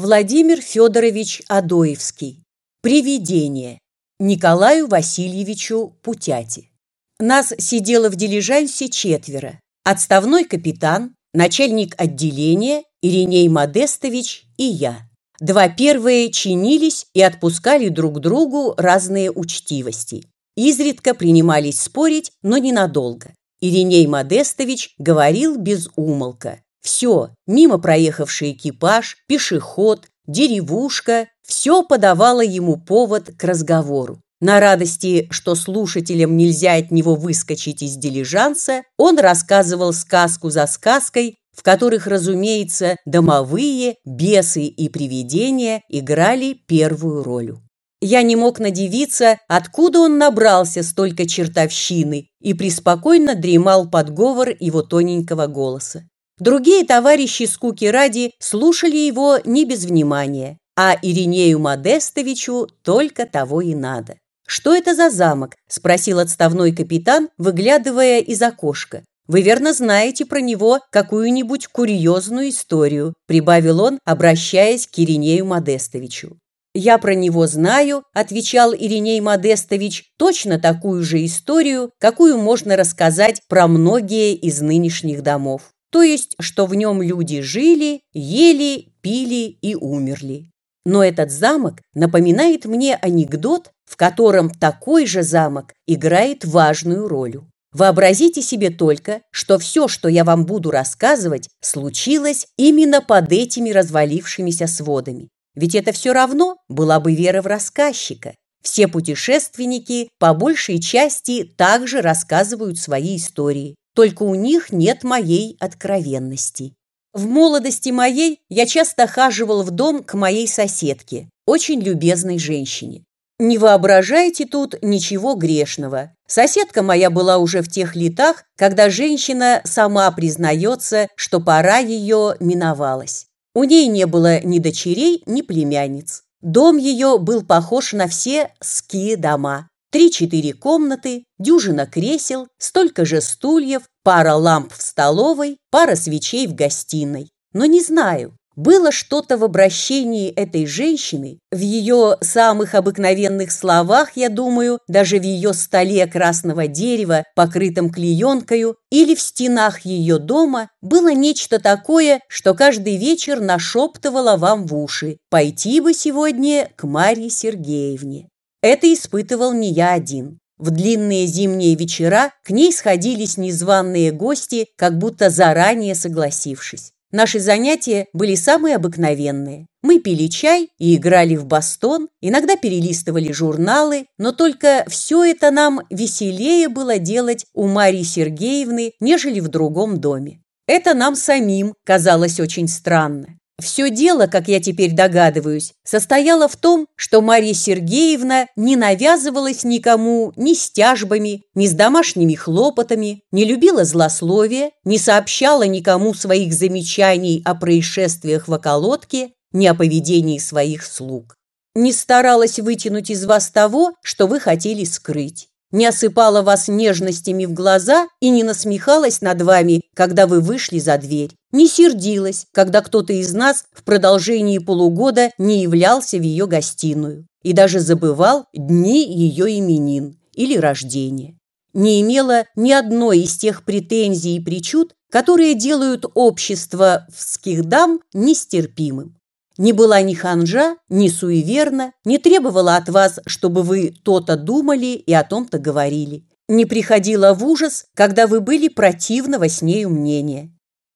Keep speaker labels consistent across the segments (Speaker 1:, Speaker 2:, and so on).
Speaker 1: Владимир Федорович Адоевский. Привидение. Николаю Васильевичу Путяти. Нас сидело в дилижансе четверо. Отставной капитан, начальник отделения Ириней Модестович и я. Два первые чинились и отпускали друг другу разные учтивости. Изредка принимались спорить, но ненадолго. Ириней Модестович говорил без умолка. Все, мимо проехавший экипаж, пешеход, деревушка, все подавало ему повод к разговору. На радости, что слушателям нельзя от него выскочить из дилижанса, он рассказывал сказку за сказкой, в которых, разумеется, домовые, бесы и привидения играли первую роль. Я не мог надевиться, откуда он набрался столько чертовщины и преспокойно дремал под говор его тоненького голоса. Другие товарищи скуки ради слушали его не без внимания, а Иринею Модестовичу только того и надо. «Что это за замок?» – спросил отставной капитан, выглядывая из окошка. «Вы верно знаете про него какую-нибудь курьезную историю», – прибавил он, обращаясь к Иринею Модестовичу. «Я про него знаю», – отвечал Ириней Модестович, «точно такую же историю, какую можно рассказать про многие из нынешних домов. То есть, что в нем люди жили, ели, пили и умерли. Но этот замок напоминает мне анекдот, в котором такой же замок играет важную роль. Вообразите себе только, что все, что я вам буду рассказывать, случилось именно под этими развалившимися сводами. Ведь это все равно была бы вера в рассказчика. Все путешественники по большей части также рассказывают свои истории, только у них нет моей откровенности. В молодости моей я часто хаживал в дом к моей соседке, очень любезной женщине. Не воображайте тут ничего грешного. Соседка моя была уже в тех летах, когда женщина сама признается, что пора ее миновалась. У ней не было ни дочерей, ни племянниц. Дом ее был похож на все ски дома. Три-четыре комнаты, дюжина кресел, столько же стульев, пара ламп в столовой, пара свечей в гостиной. Но не знаю, было что-то в обращении этой женщины, в ее самых обыкновенных словах, я думаю, даже в ее столе красного дерева, покрытом клеенкою, или в стенах ее дома, было нечто такое, что каждый вечер нашептывало вам в уши «Пойти бы сегодня к Марье Сергеевне». Это испытывал не я один. В длинные зимние вечера к ней сходились незваные гости, как будто заранее согласившись. Наши занятия были самые обыкновенные. Мы пили чай и играли в бастон, иногда перелистывали журналы, но только все это нам веселее было делать у Марии Сергеевны, нежели в другом доме. Это нам самим казалось очень странно. Все дело, как я теперь догадываюсь, состояло в том, что Марья Сергеевна не навязывалась никому ни с тяжбами, ни с домашними хлопотами, не любила злословия, не сообщала никому своих замечаний о происшествиях в околотке, ни о поведении своих слуг. Не старалась вытянуть из вас того, что вы хотели скрыть не осыпала вас нежностями в глаза и не насмехалась над вами, когда вы вышли за дверь, не сердилась, когда кто-то из нас в продолжении полугода не являлся в ее гостиную и даже забывал дни ее именин или рождения. Не имела ни одной из тех претензий и причуд, которые делают общество вских дам нестерпимым не была ни ханжа, ни суеверна, не требовала от вас, чтобы вы то-то думали и о том-то говорили, не приходила в ужас, когда вы были противного с нею мнения,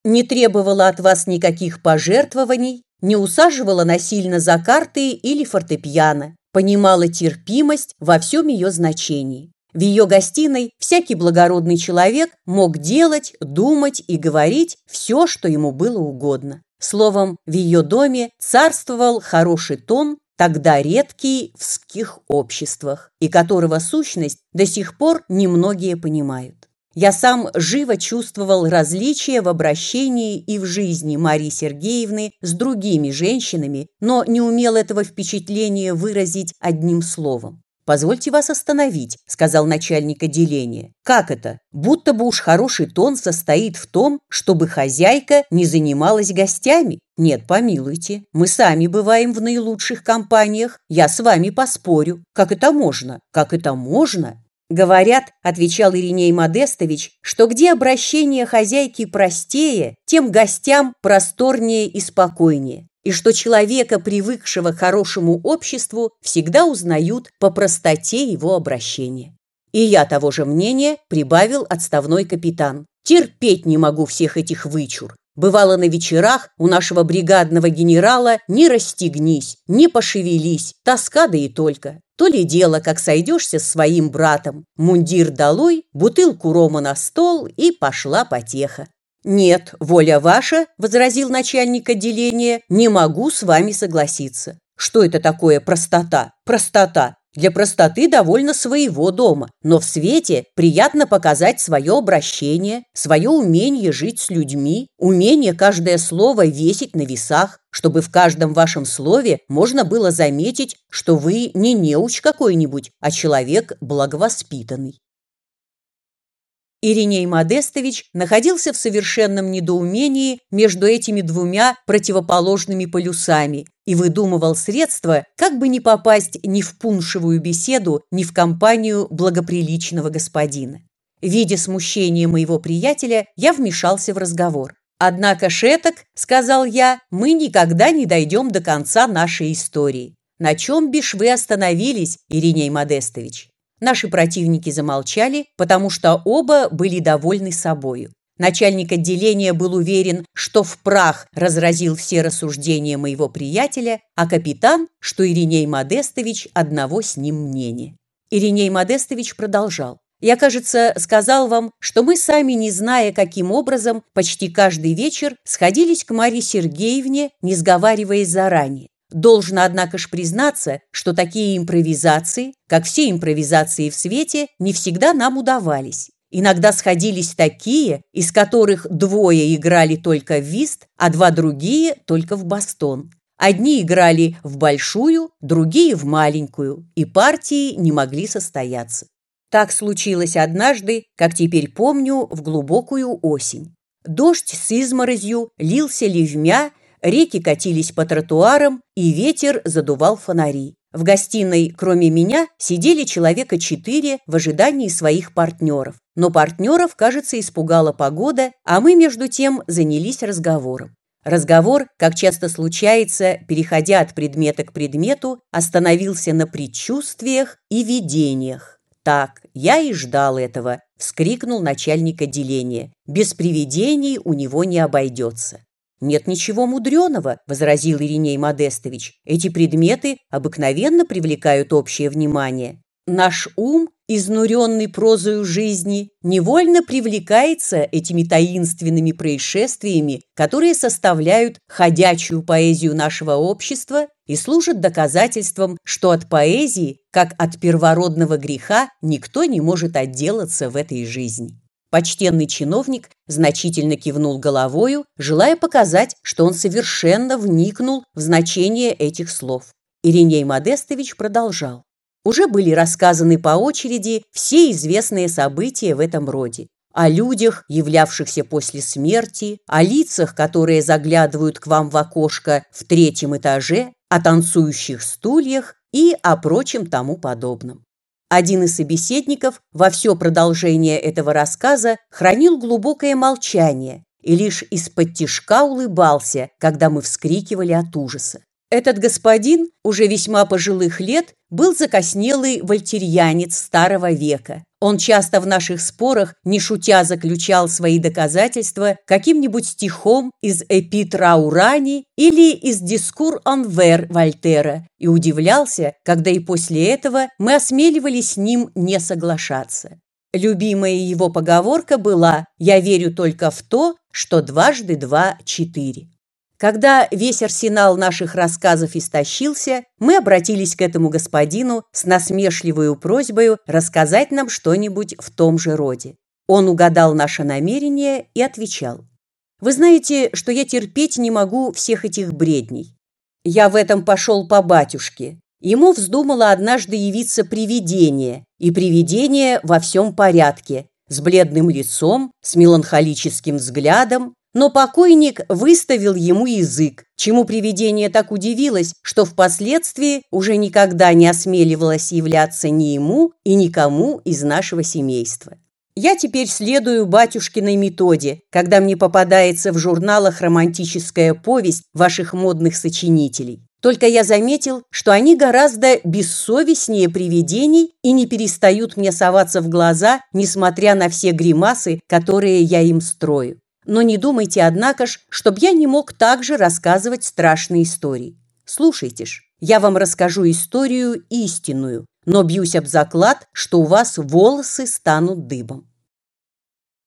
Speaker 1: не требовала от вас никаких пожертвований, не усаживала насильно за карты или фортепиано, понимала терпимость во всем ее значении. В ее гостиной всякий благородный человек мог делать, думать и говорить все, что ему было угодно. Словом, в ее доме царствовал хороший тон, тогда редкий в ских обществах, и которого сущность до сих пор немногие понимают. Я сам живо чувствовал различия в обращении и в жизни Марии Сергеевны с другими женщинами, но не умел этого впечатления выразить одним словом. «Позвольте вас остановить», — сказал начальник отделения. «Как это? Будто бы уж хороший тон состоит в том, чтобы хозяйка не занималась гостями? Нет, помилуйте, мы сами бываем в наилучших компаниях, я с вами поспорю. Как это можно? Как это можно?» «Говорят», — отвечал Ириней Модестович, «что где обращение хозяйки простее, тем гостям просторнее и спокойнее и что человека, привыкшего к хорошему обществу, всегда узнают по простоте его обращения. И я того же мнения прибавил отставной капитан. Терпеть не могу всех этих вычур. Бывало на вечерах у нашего бригадного генерала не расстегнись, не пошевелись, тоска да и только. То ли дело, как сойдешься с своим братом. Мундир долой, бутылку рома на стол и пошла потеха. «Нет, воля ваша», – возразил начальник отделения, – «не могу с вами согласиться». Что это такое простота? Простота. Для простоты довольно своего дома, но в свете приятно показать свое обращение, свое умение жить с людьми, умение каждое слово весить на весах, чтобы в каждом вашем слове можно было заметить, что вы не неуч какой-нибудь, а человек благовоспитанный. Ириней Модестович находился в совершенном недоумении между этими двумя противоположными полюсами и выдумывал средства, как бы не попасть ни в пуншевую беседу, ни в компанию благоприличного господина. Видя смущение моего приятеля, я вмешался в разговор. «Однако, Шеток, — сказал я, — мы никогда не дойдем до конца нашей истории. На чем бишь вы остановились, Ириней Модестович?» Наши противники замолчали, потому что оба были довольны собою. Начальник отделения был уверен, что в прах разразил все рассуждения моего приятеля, а капитан, что Ириней Модестович одного с ним мнения. Ириней Модестович продолжал. «Я, кажется, сказал вам, что мы сами, не зная, каким образом, почти каждый вечер сходились к Марье Сергеевне, не сговариваясь заранее. Должно, однако ж, признаться, что такие импровизации, как все импровизации в свете, не всегда нам удавались. Иногда сходились такие, из которых двое играли только в вист, а два другие только в бастон. Одни играли в большую, другие в маленькую, и партии не могли состояться. Так случилось однажды, как теперь помню, в глубокую осень. Дождь с изморозью лился ливмя Реки катились по тротуарам, и ветер задувал фонари. В гостиной, кроме меня, сидели человека четыре в ожидании своих партнеров. Но партнеров, кажется, испугала погода, а мы, между тем, занялись разговором. Разговор, как часто случается, переходя от предмета к предмету, остановился на предчувствиях и видениях. «Так, я и ждал этого», – вскрикнул начальник отделения. «Без привидений у него не обойдется». «Нет ничего мудреного», – возразил Ириней Модестович. «Эти предметы обыкновенно привлекают общее внимание. Наш ум, изнуренный прозою жизни, невольно привлекается этими таинственными происшествиями, которые составляют ходячую поэзию нашего общества и служат доказательством, что от поэзии, как от первородного греха, никто не может отделаться в этой жизни. Почтенный чиновник значительно кивнул головою, желая показать, что он совершенно вникнул в значение этих слов. Ириней Модестович продолжал. Уже были рассказаны по очереди все известные события в этом роде. О людях, являвшихся после смерти, о лицах, которые заглядывают к вам в окошко в третьем этаже, о танцующих стульях и о прочем тому подобном. Один из собеседников во все продолжение этого рассказа хранил глубокое молчание и лишь из-под тишка улыбался, когда мы вскрикивали от ужаса. Этот господин, уже весьма пожилых лет, был закоснелый вольтерьянец старого века. Он часто в наших спорах, не шутя, заключал свои доказательства каким-нибудь стихом из «Эпитра Урани» или из «Дискур Анвер» Вольтера и удивлялся, когда и после этого мы осмеливались с ним не соглашаться. Любимая его поговорка была «Я верю только в то, что дважды два – четыре». Когда весь арсенал наших рассказов истощился, мы обратились к этому господину с насмешливой просьбой рассказать нам что-нибудь в том же роде. Он угадал наше намерение и отвечал. «Вы знаете, что я терпеть не могу всех этих бредней. Я в этом пошел по батюшке. ему вздумало однажды явиться привидение, и привидение во всем порядке, с бледным лицом, с меланхолическим взглядом, но покойник выставил ему язык, чему привидение так удивилось, что впоследствии уже никогда не осмеливалось являться ни ему и никому из нашего семейства. Я теперь следую батюшкиной методе, когда мне попадается в журналах романтическая повесть ваших модных сочинителей. Только я заметил, что они гораздо бессовестнее привидений и не перестают мне соваться в глаза, несмотря на все гримасы, которые я им строю. Но не думайте, однако ж, чтоб я не мог также рассказывать страшные истории. Слушайте ж, я вам расскажу историю истинную, но бьюсь об заклад, что у вас волосы станут дыбом.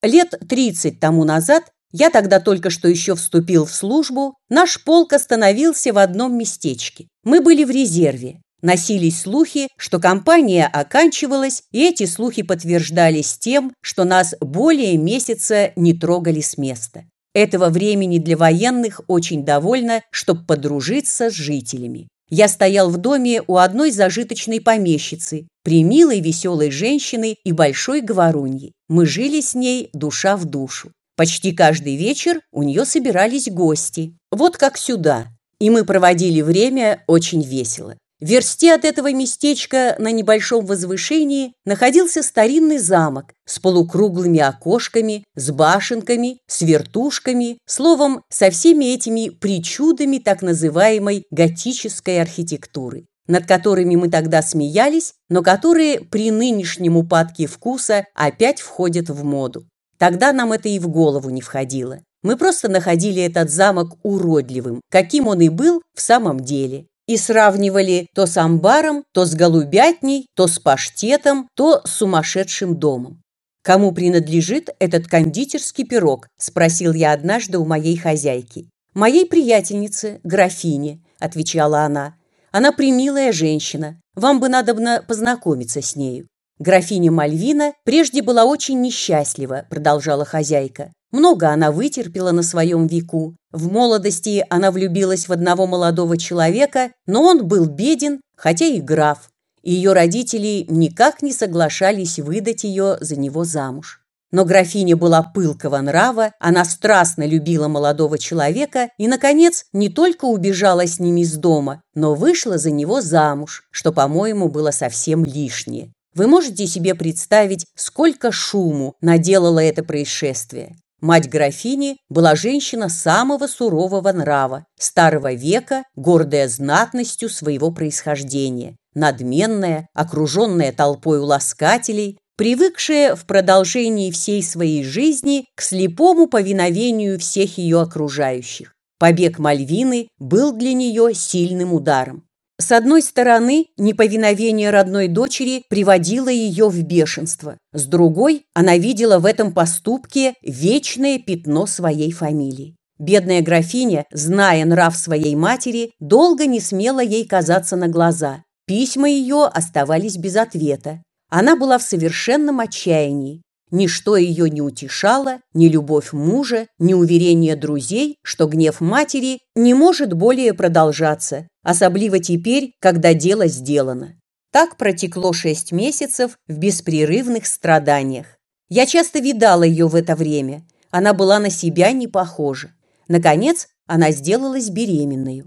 Speaker 1: Лет 30 тому назад, я тогда только что еще вступил в службу, наш полк остановился в одном местечке. Мы были в резерве. Носились слухи, что кампания оканчивалась, и эти слухи подтверждались тем, что нас более месяца не трогали с места. Этого времени для военных очень довольно, чтобы подружиться с жителями. Я стоял в доме у одной зажиточной помещицы, примилой веселой женщины и большой говоруньи. Мы жили с ней душа в душу. Почти каждый вечер у нее собирались гости. Вот как сюда. И мы проводили время очень весело. В версте от этого местечка на небольшом возвышении находился старинный замок с полукруглыми окошками, с башенками, с вертушками, словом, со всеми этими причудами так называемой готической архитектуры, над которыми мы тогда смеялись, но которые при нынешнем упадке вкуса опять входят в моду. Тогда нам это и в голову не входило. Мы просто находили этот замок уродливым, каким он и был в самом деле и сравнивали то с амбаром, то с голубятней, то с паштетом, то с сумасшедшим домом. «Кому принадлежит этот кондитерский пирог?» – спросил я однажды у моей хозяйки. «Моей приятельнице, графине», – отвечала она. «Она примилая женщина. Вам бы надобно познакомиться с нею». Графиня Мальвина прежде была очень несчастлива, продолжала хозяйка. Много она вытерпела на своем веку. В молодости она влюбилась в одного молодого человека, но он был беден, хотя и граф. Ее родители никак не соглашались выдать ее за него замуж. Но графиня была пылкого нрава, она страстно любила молодого человека и, наконец, не только убежала с ним из дома, но вышла за него замуж, что, по-моему, было совсем лишнее. Вы можете себе представить, сколько шуму наделало это происшествие? Мать графини была женщина самого сурового нрава, старого века, гордая знатностью своего происхождения, надменная, окруженная толпой уласкателей, привыкшая в продолжении всей своей жизни к слепому повиновению всех ее окружающих. Побег Мальвины был для нее сильным ударом. С одной стороны, неповиновение родной дочери приводило ее в бешенство. С другой, она видела в этом поступке вечное пятно своей фамилии. Бедная графиня, зная нрав своей матери, долго не смела ей казаться на глаза. Письма ее оставались без ответа. Она была в совершенном отчаянии. Ничто ее не утешало, ни любовь мужа, ни уверение друзей, что гнев матери не может более продолжаться, особливо теперь, когда дело сделано. Так протекло шесть месяцев в беспрерывных страданиях. Я часто видала ее в это время. Она была на себя не похожа. Наконец, она сделалась беременной.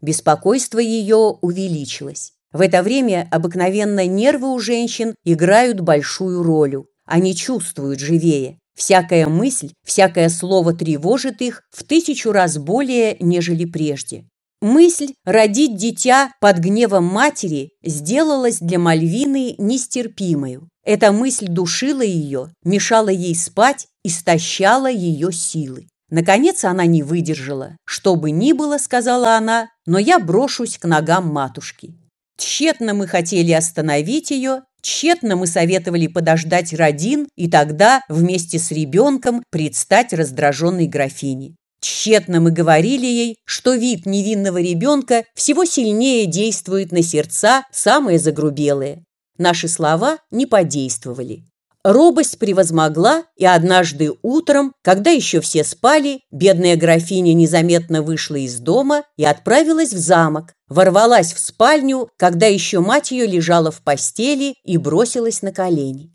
Speaker 1: Беспокойство ее увеличилось. В это время обыкновенно нервы у женщин играют большую роль. Они чувствуют живее. Всякая мысль, всякое слово тревожит их в тысячу раз более, нежели прежде. Мысль родить дитя под гневом матери сделалась для Мальвины нестерпимою. Эта мысль душила ее, мешала ей спать, истощала ее силы. Наконец она не выдержала. «Что бы ни было, — сказала она, — но я брошусь к ногам матушки». Тщетно мы хотели остановить ее, тщетно мы советовали подождать родин и тогда вместе с ребенком предстать раздраженной графине. Тщетно мы говорили ей, что вид невинного ребенка всего сильнее действует на сердца, самые загрубелые. Наши слова не подействовали. Робость превозмогла, и однажды утром, когда еще все спали, бедная графиня незаметно вышла из дома и отправилась в замок, ворвалась в спальню, когда еще мать ее лежала в постели и бросилась на колени.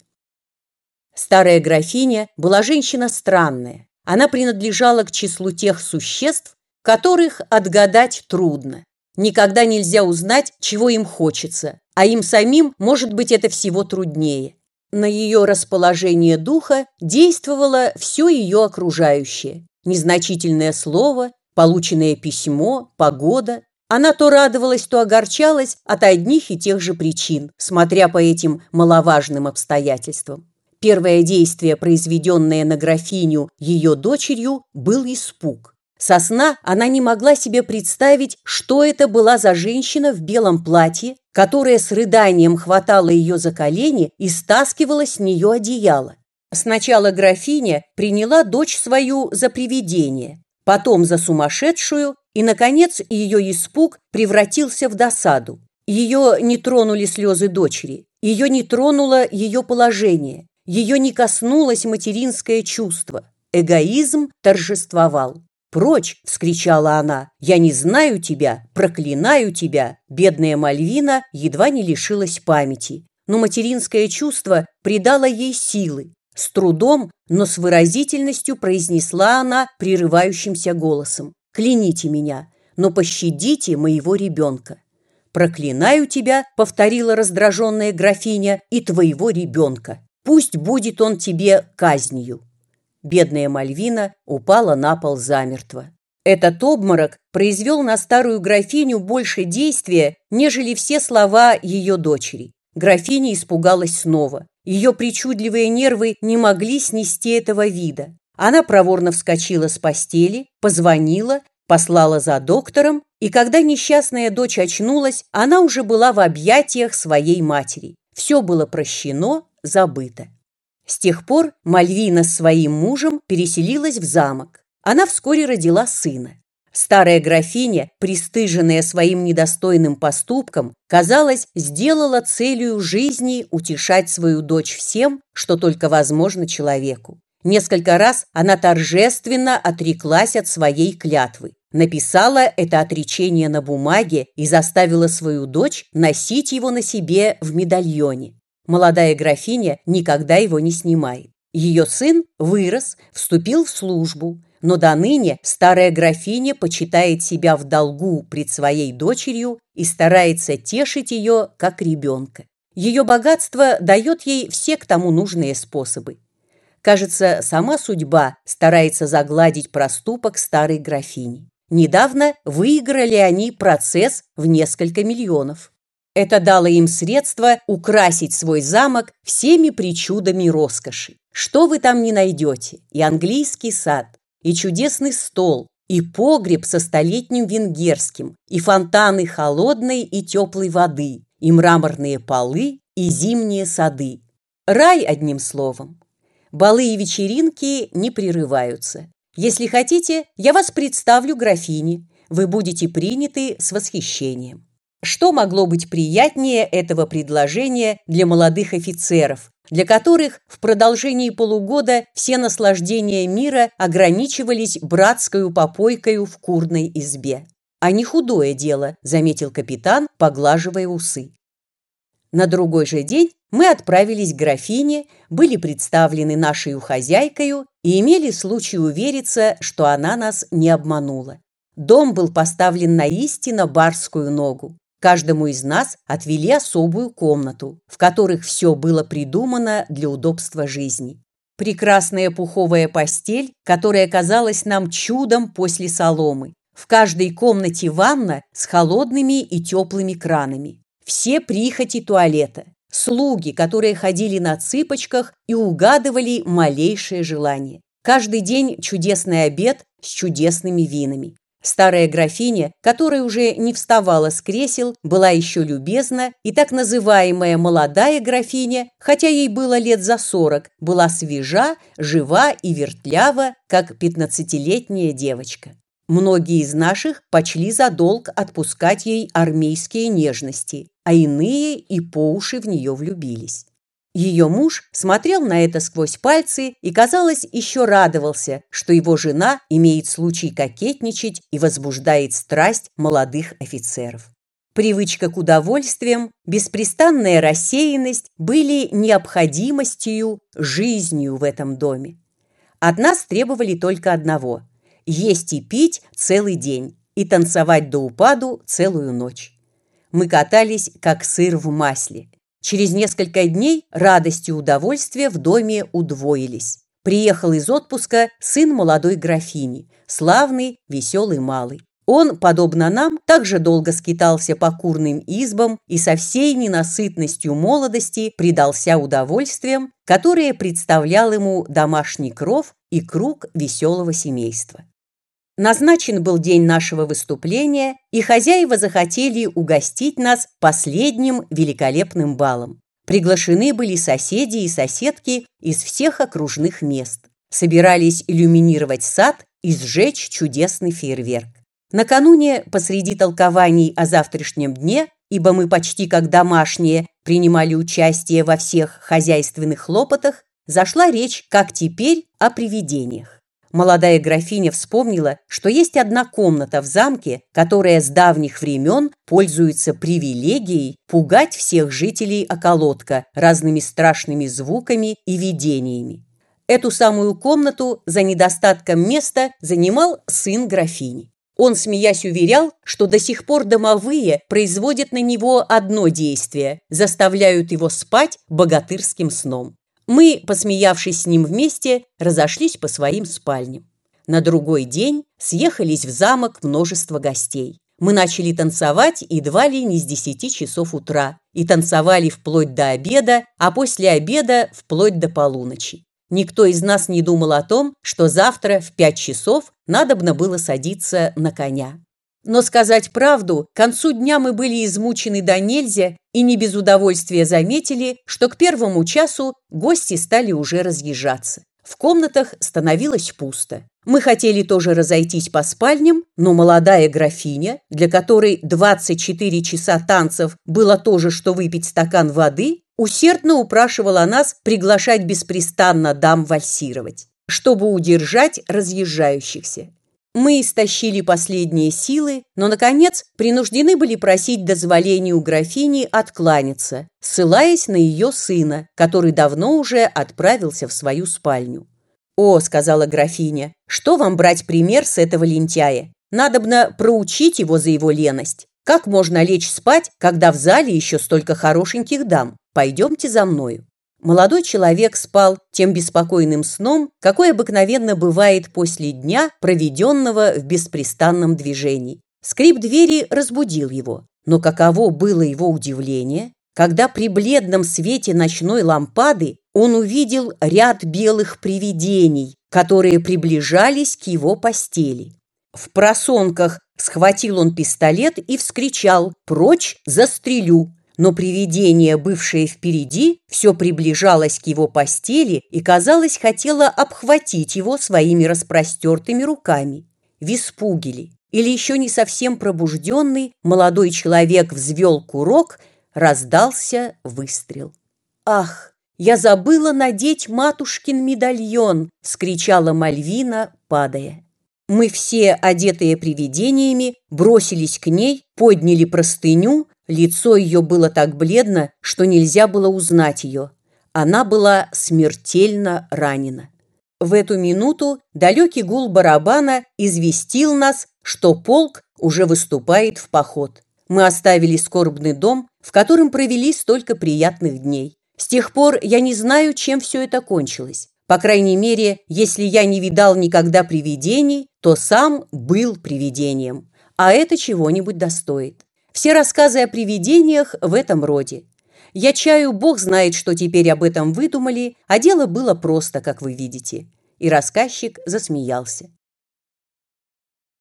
Speaker 1: Старая графиня была женщина странная. Она принадлежала к числу тех существ, которых отгадать трудно. Никогда нельзя узнать, чего им хочется, а им самим, может быть, это всего труднее. На ее расположение духа действовало все ее окружающее. Незначительное слово, полученное письмо, погода. Она то радовалась, то огорчалась от одних и тех же причин, смотря по этим маловажным обстоятельствам. Первое действие, произведенное на графиню ее дочерью, был испуг. Со сна она не могла себе представить, что это была за женщина в белом платье, которая с рыданием хватала ее за колени и стаскивала с нее одеяло. Сначала графиня приняла дочь свою за привидение, потом за сумасшедшую, и, наконец, ее испуг превратился в досаду. Ее не тронули слезы дочери, ее не тронуло ее положение, ее не коснулось материнское чувство. Эгоизм торжествовал. «Прочь!» – вскричала она. «Я не знаю тебя, проклинаю тебя!» Бедная Мальвина едва не лишилась памяти, но материнское чувство придало ей силы. С трудом, но с выразительностью произнесла она прерывающимся голосом. «Кляните меня, но пощадите моего ребенка!» «Проклинаю тебя», — повторила раздраженная графиня, — «и твоего ребенка. Пусть будет он тебе казнью». Бедная Мальвина упала на пол замертво. Этот обморок произвел на старую графиню больше действия, нежели все слова ее дочери. Графиня испугалась снова. Ее причудливые нервы не могли снести этого вида. Она проворно вскочила с постели, позвонила, послала за доктором, и когда несчастная дочь очнулась, она уже была в объятиях своей матери. Все было прощено, забыто. С тех пор Мальвина с своим мужем переселилась в замок. Она вскоре родила сына. Старая графиня, пристыженная своим недостойным поступком, казалось, сделала целью жизни утешать свою дочь всем, что только возможно человеку. Несколько раз она торжественно отреклась от своей клятвы. Написала это отречение на бумаге и заставила свою дочь носить его на себе в медальоне. Молодая графиня никогда его не снимает. Ее сын вырос, вступил в службу, но до ныне старая графиня почитает себя в долгу пред своей дочерью и старается тешить ее как ребенка. Ее богатство дает ей все к тому нужные способы. Кажется, сама судьба старается загладить проступок старой графини. Недавно выиграли они процесс в несколько миллионов. Это дало им средства украсить свой замок всеми причудами роскоши. Что вы там не найдете? И английский сад, и чудесный стол, и погреб со столетним венгерским, и фонтаны холодной и теплой воды, и мраморные полы, и зимние сады. Рай, одним словом. Балы и вечеринки не прерываются. Если хотите, я вас представлю графине. Вы будете приняты с восхищением. Что могло быть приятнее этого предложения для молодых офицеров, для которых в продолжении полугода все наслаждения мира ограничивались братскую попойкою в курной избе? А не худое дело, заметил капитан, поглаживая усы. На другой же день мы отправились к графине, были представлены нашей хозяйкою и имели случай увериться, что она нас не обманула. Дом был поставлен на истинно барскую ногу. Каждому из нас отвели особую комнату, в которых все было придумано для удобства жизни. Прекрасная пуховая постель, которая казалась нам чудом после соломы. В каждой комнате ванна с холодными и теплыми кранами. Все прихоти туалета. Слуги, которые ходили на цыпочках и угадывали малейшее желание. Каждый день чудесный обед с чудесными винами. Старая графиня, которая уже не вставала с кресел, была еще любезна, и так называемая молодая графиня, хотя ей было лет за сорок, была свежа, жива и вертлява, как пятнадцатилетняя девочка. Многие из наших почли за долг отпускать ей армейские нежности, а иные и по уши в нее влюбились. Ее муж смотрел на это сквозь пальцы и, казалось, еще радовался, что его жена имеет случай кокетничать и возбуждает страсть молодых офицеров. Привычка к удовольствиям, беспрестанная рассеянность были необходимостью, жизнью в этом доме. От нас требовали только одного – есть и пить целый день и танцевать до упаду целую ночь. Мы катались, как сыр в масле. Через несколько дней радость и удовольствие в доме удвоились. Приехал из отпуска сын молодой графини, славный, веселый малый. Он, подобно нам, также долго скитался по курным избам и со всей ненасытностью молодости предался удовольствиям, которые представлял ему домашний кров и круг веселого семейства. Назначен был день нашего выступления, и хозяева захотели угостить нас последним великолепным балом. Приглашены были соседи и соседки из всех окружных мест. Собирались иллюминировать сад и сжечь чудесный фейерверк. Накануне, посреди толкований о завтрашнем дне, ибо мы почти как домашние принимали участие во всех хозяйственных хлопотах, зашла речь, как теперь, о привидениях молодая графиня вспомнила, что есть одна комната в замке, которая с давних времен пользуется привилегией пугать всех жителей околотка разными страшными звуками и видениями. Эту самую комнату за недостатком места занимал сын графини. Он, смеясь, уверял, что до сих пор домовые производят на него одно действие – заставляют его спать богатырским сном. Мы, посмеявшись с ним вместе, разошлись по своим спальням. На другой день съехались в замок множество гостей. Мы начали танцевать едва ли не с десяти часов утра и танцевали вплоть до обеда, а после обеда вплоть до полуночи. Никто из нас не думал о том, что завтра в пять часов надобно было садиться на коня. Но сказать правду, к концу дня мы были измучены до нельзя и не без удовольствия заметили, что к первому часу гости стали уже разъезжаться. В комнатах становилось пусто. Мы хотели тоже разойтись по спальням, но молодая графиня, для которой 24 часа танцев было тоже, что выпить стакан воды, усердно упрашивала нас приглашать беспрестанно дам вальсировать, чтобы удержать разъезжающихся. Мы истощили последние силы, но, наконец, принуждены были просить дозволения у графини откланяться, ссылаясь на ее сына, который давно уже отправился в свою спальню. «О», — сказала графиня, — «что вам брать пример с этого лентяя? Надобно проучить его за его леность. Как можно лечь спать, когда в зале еще столько хорошеньких дам? Пойдемте за мною». Молодой человек спал тем беспокойным сном, какой обыкновенно бывает после дня, проведенного в беспрестанном движении. Скрип двери разбудил его. Но каково было его удивление, когда при бледном свете ночной лампады он увидел ряд белых привидений, которые приближались к его постели. В просонках схватил он пистолет и вскричал «Прочь, застрелю!» Но привидение, бывшее впереди, все приближалось к его постели и, казалось, хотело обхватить его своими распростертыми руками. В испуге или еще не совсем пробужденный, молодой человек взвел курок, раздался выстрел. «Ах, я забыла надеть матушкин медальон!» — скричала Мальвина, падая. Мы все, одетые привидениями, бросились к ней, подняли простыню, Лицо ее было так бледно, что нельзя было узнать ее. Она была смертельно ранена. В эту минуту далекий гул барабана известил нас, что полк уже выступает в поход. Мы оставили скорбный дом, в котором провели столько приятных дней. С тех пор я не знаю, чем все это кончилось. По крайней мере, если я не видал никогда привидений, то сам был привидением. А это чего-нибудь достоит. Все рассказы о привидениях в этом роде. Я чаю, бог знает, что теперь об этом выдумали, а дело было просто, как вы видите. И рассказчик засмеялся.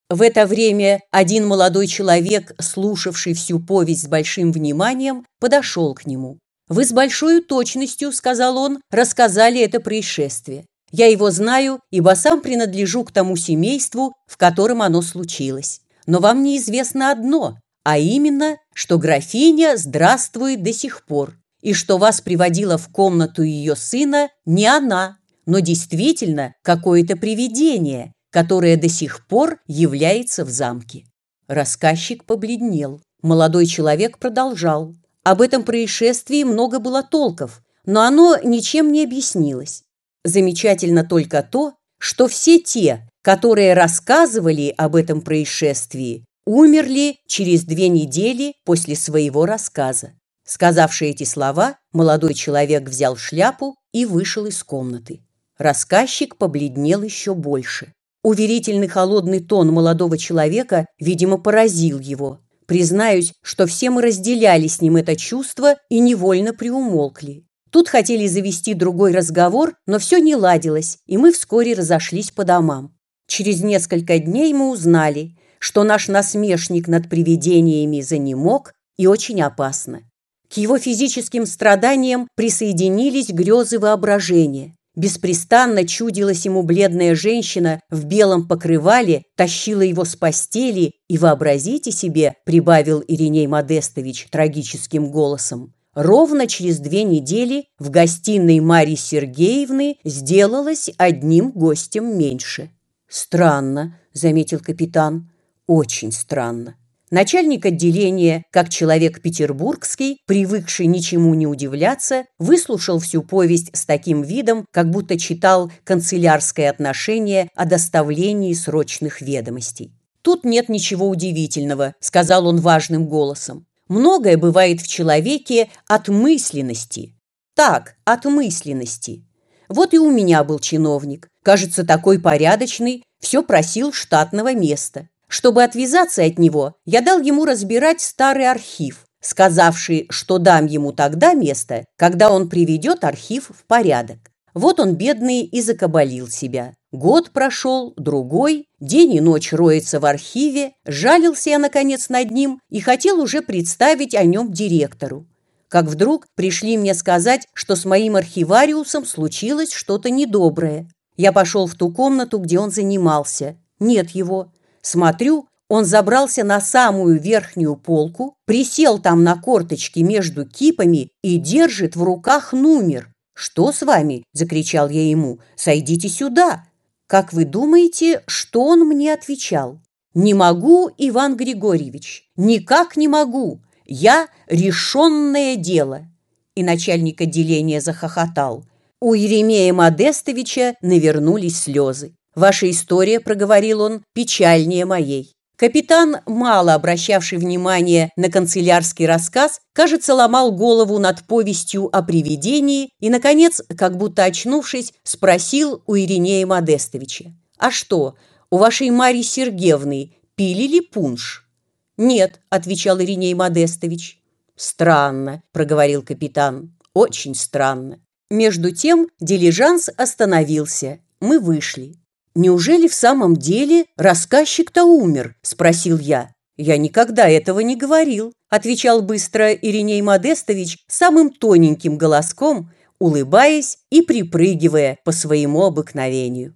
Speaker 1: В это время один молодой человек, слушавший всю повесть с большим вниманием, подошел к нему. «Вы с большой точностью, — сказал он, — рассказали это происшествие. Я его знаю, ибо сам принадлежу к тому семейству, в котором оно случилось. Но вам неизвестно одно, а именно, что графиня здравствует до сих пор, и что вас приводила в комнату ее сына не она, но действительно какое-то привидение, которое до сих пор является в замке. Рассказчик побледнел. Молодой человек продолжал. Об этом происшествии много было толков, но оно ничем не объяснилось. Замечательно только то, что все те, которые рассказывали об этом происшествии, умерли через две недели после своего рассказа. Сказавши эти слова, молодой человек взял шляпу и вышел из комнаты. Рассказчик побледнел еще больше. Уверительный холодный тон молодого человека, видимо, поразил его. Признаюсь, что все мы разделяли с ним это чувство и невольно приумолкли. Тут хотели завести другой разговор, но все не ладилось, и мы вскоре разошлись по домам. Через несколько дней мы узнали, что наш насмешник над привидениями занемог и очень опасно. К его физическим страданиям присоединились грезы воображения. Беспрестанно чудилась ему бледная женщина в белом покрывале, тащила его с постели и, вообразите себе, прибавил Ириней Модестович трагическим голосом, ровно через две недели в гостиной Марии Сергеевны сделалось одним гостем меньше. «Странно», — заметил капитан, — «очень странно». Начальник отделения, как человек петербургский, привыкший ничему не удивляться, выслушал всю повесть с таким видом, как будто читал канцелярское отношение о доставлении срочных ведомостей. «Тут нет ничего удивительного», — сказал он важным голосом. «Многое бывает в человеке от мысленности. Так, от мысленности. Вот и у меня был чиновник. Кажется, такой порядочный, все просил штатного места. Чтобы отвязаться от него, я дал ему разбирать старый архив, сказавший, что дам ему тогда место, когда он приведет архив в порядок. Вот он, бедный, и закабалил себя. Год прошел, другой, день и ночь роется в архиве, жалился я, наконец, над ним и хотел уже представить о нем директору. Как вдруг пришли мне сказать, что с моим архивариусом случилось что-то недоброе. Я пошел в ту комнату, где он занимался. Нет его. Смотрю, он забрался на самую верхнюю полку, присел там на корточки между кипами и держит в руках номер. «Что с вами?» – закричал я ему. «Сойдите сюда!» Как вы думаете, что он мне отвечал? «Не могу, Иван Григорьевич, никак не могу. Я решенное дело». И начальник отделения захохотал. У Еремея Модестовича навернулись слезы. «Ваша история, — проговорил он, — печальнее моей». Капитан, мало обращавший внимание на канцелярский рассказ, кажется, ломал голову над повестью о привидении и, наконец, как будто очнувшись, спросил у Иринея Модестовича. «А что, у вашей Марьи Сергеевны пили ли пунш?» «Нет», — отвечал Ириней Модестович. «Странно», — проговорил капитан, — «очень странно». Между тем дилижанс остановился. Мы вышли. «Неужели в самом деле рассказчик-то умер?» – спросил я. «Я никогда этого не говорил», – отвечал быстро Ириней Модестович самым тоненьким голоском, улыбаясь и припрыгивая по своему обыкновению.